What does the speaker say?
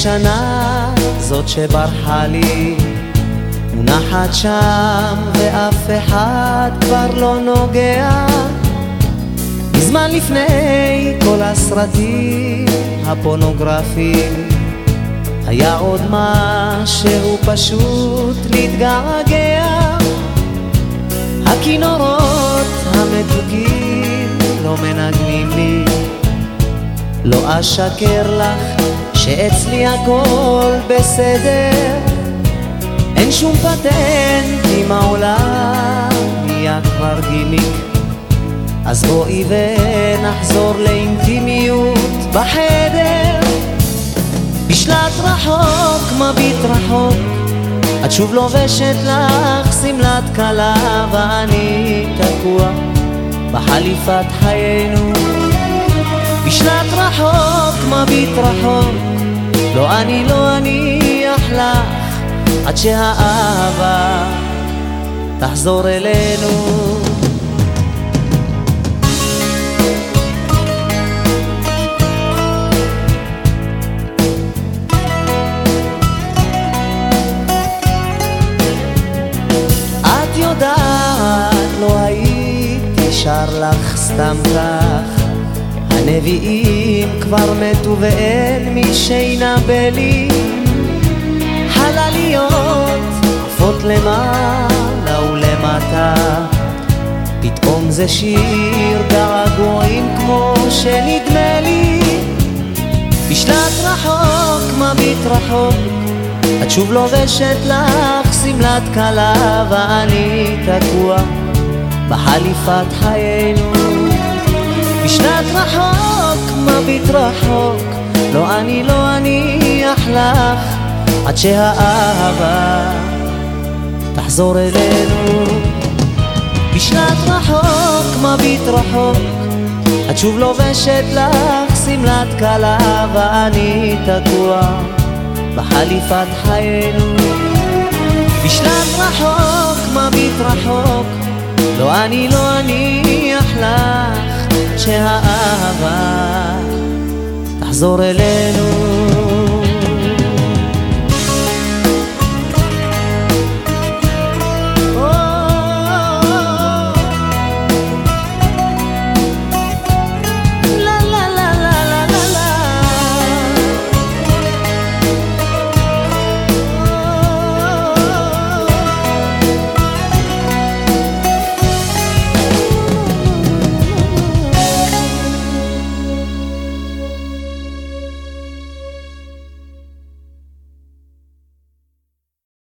השנה, זאת שברחה לי, מונחת שם ואף אחד כבר לא נוגע. מזמן לפני כל הסרטים הפורנוגרפיים היה עוד משהו פשוט להתגעגע הכינורות המתוקים לא מנגנים לי לא אשקר לך שאצלי הכל בסדר. אין שום פטנט אם העולם נהיה כבר גימיק. אז בואי ונחזור לאינטימיות בחדר. בשלט רחוק, מביט רחוק. את שוב לובשת לך שמלת כלה ואני תקוע בחליפת חיינו. בשלט רחוק, מביט רחוק לא אני לא אניח לך עד שהאהבה תחזור אלינו. שר לך סתם כך הנביאים כבר מתו ואין מי שינבא לי חלליות עפות למעלה ולמטה. פתאום זה שיר געגועים כמו שנדמה לי. בשלט רחוק מביט רחוק את שוב לובשת לך שמלת כלה ואני תקוע בחליפת חיינו בשנת רחוק, מביט רחוק. לא אני לא אניח לך עד שהאהבה תחזור אלינו. בשנת רחוק, מביט רחוק את שוב לובשת לך שמלת כלה ואני תקוע בחליפת חיינו. בשנת רחוק, מביט רחוק לא אני לא אניח לך שהאהבה תחזור אלינו